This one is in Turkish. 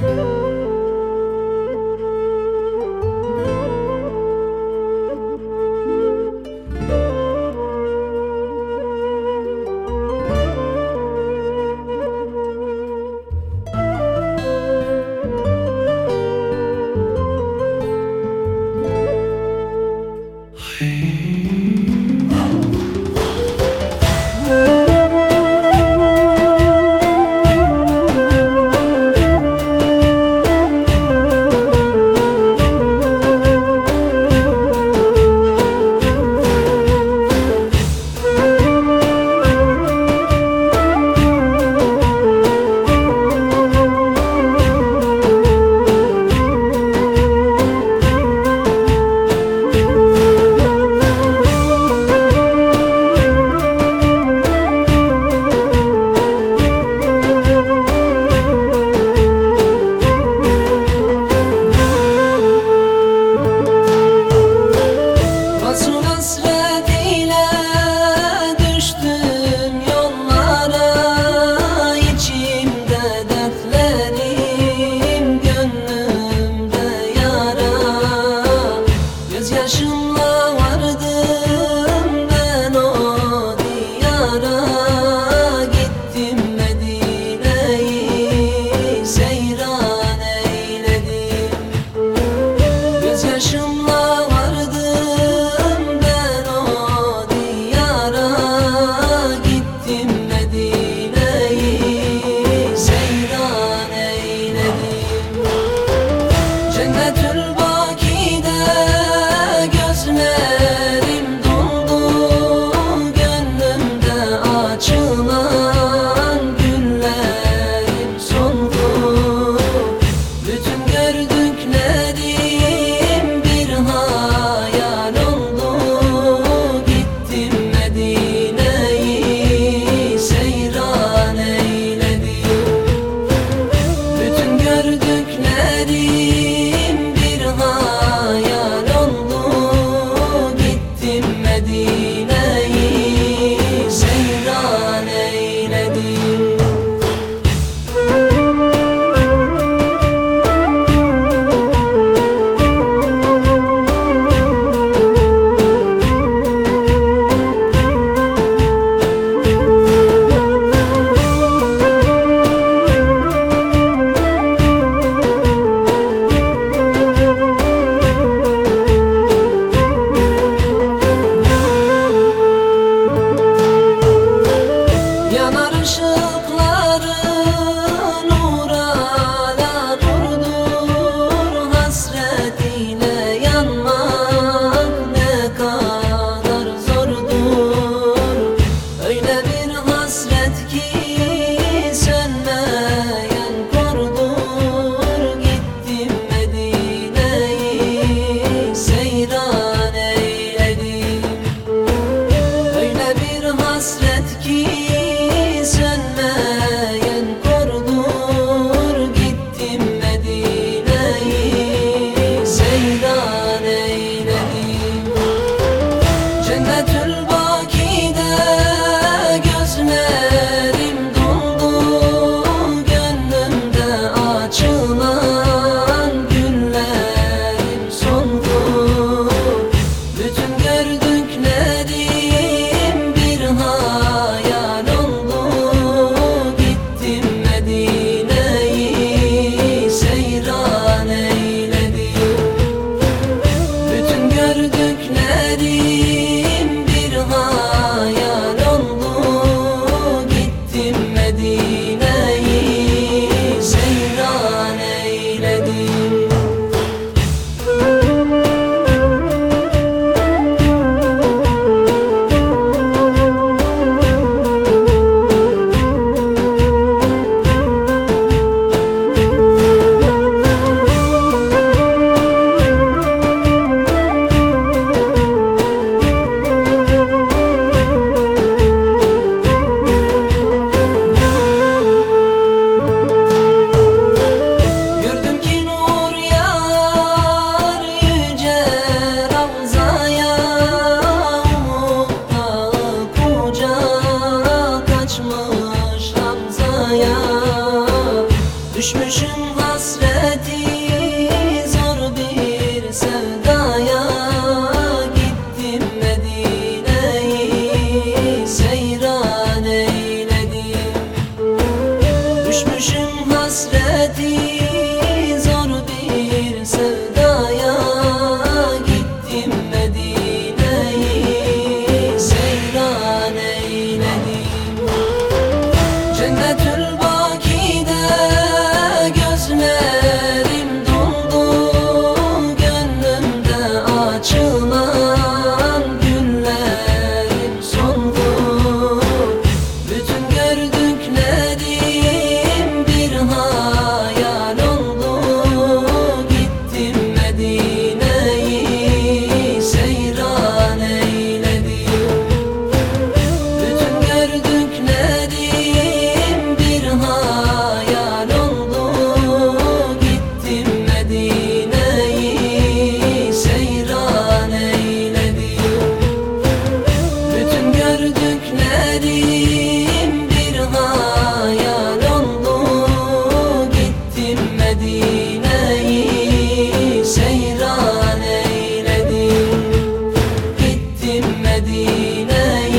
Música ready. Gözlerim bir hayal oldu. Gittim Medine'yi seyran eyledim. Gittim Medine'yi